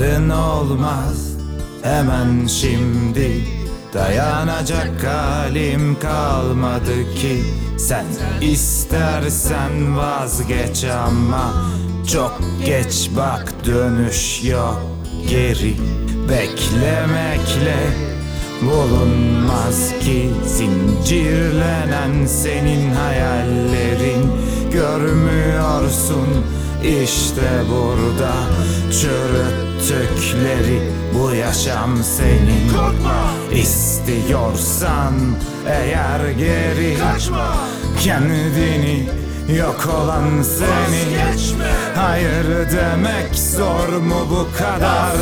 Yarın olmaz. Hemen şimdi Dayanacak halim kalmadı ki. Sen istersen vazgeç ama Çok geç bak dönüş yok geri. Beklemekle bulunmaz ki Zincirlenen senin hayallerin. Görmüyorsun işte burada Çürüttükleri bu yaşam senin. İstiyorsan eğer geri Kendini yok olan seni. Hayır demek zor mu bu kadar?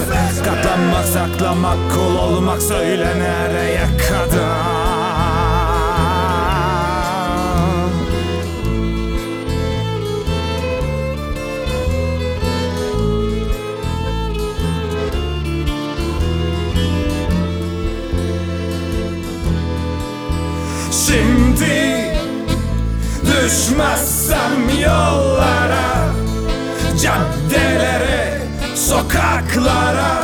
Katlanmak saklamak kul olmak söyle nereye kadar düşmezsem yollara Caddelere, sokaklara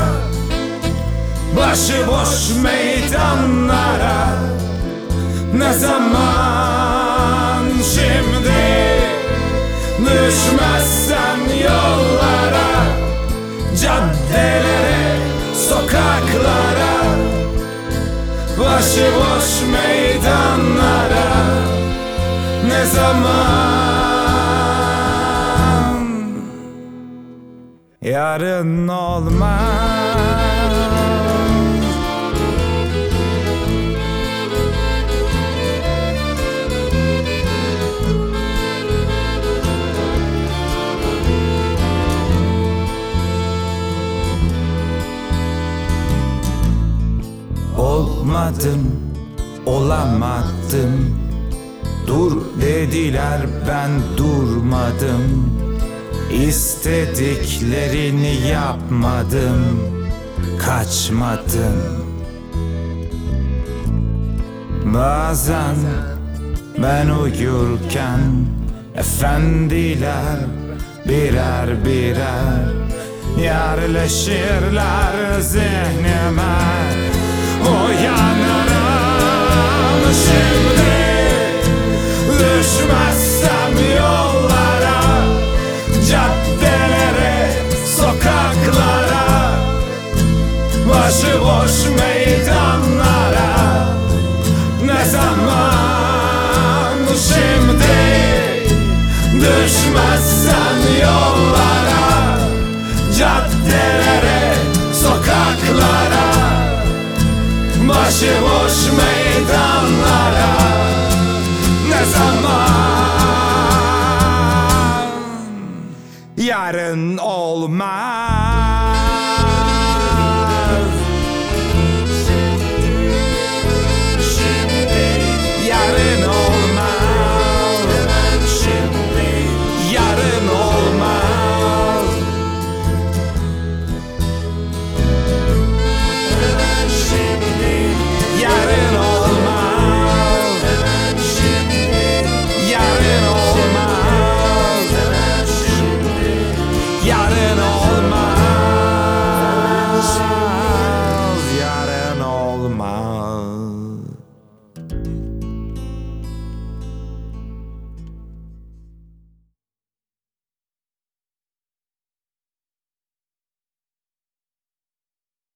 Başıboş meydanlara Ne zaman şimdi? Düşmezsem yollara Caddelere, sokaklara Başıboş meydanlara Zaman Yarın olmaz. Olmadım, olamadım Dur dediler ben durmadım. İstediklerini yapmadım Kaçmadım. Bazen ben uyurken Efendiler birer birer Yerleşirler zihnime. Uyanırım Başıboş meydanlara Ne zaman şimdi? Düşmezsem yollara Caddelere, sokaklara. Başıboş meydanlara Ne zaman? Yarın olmaz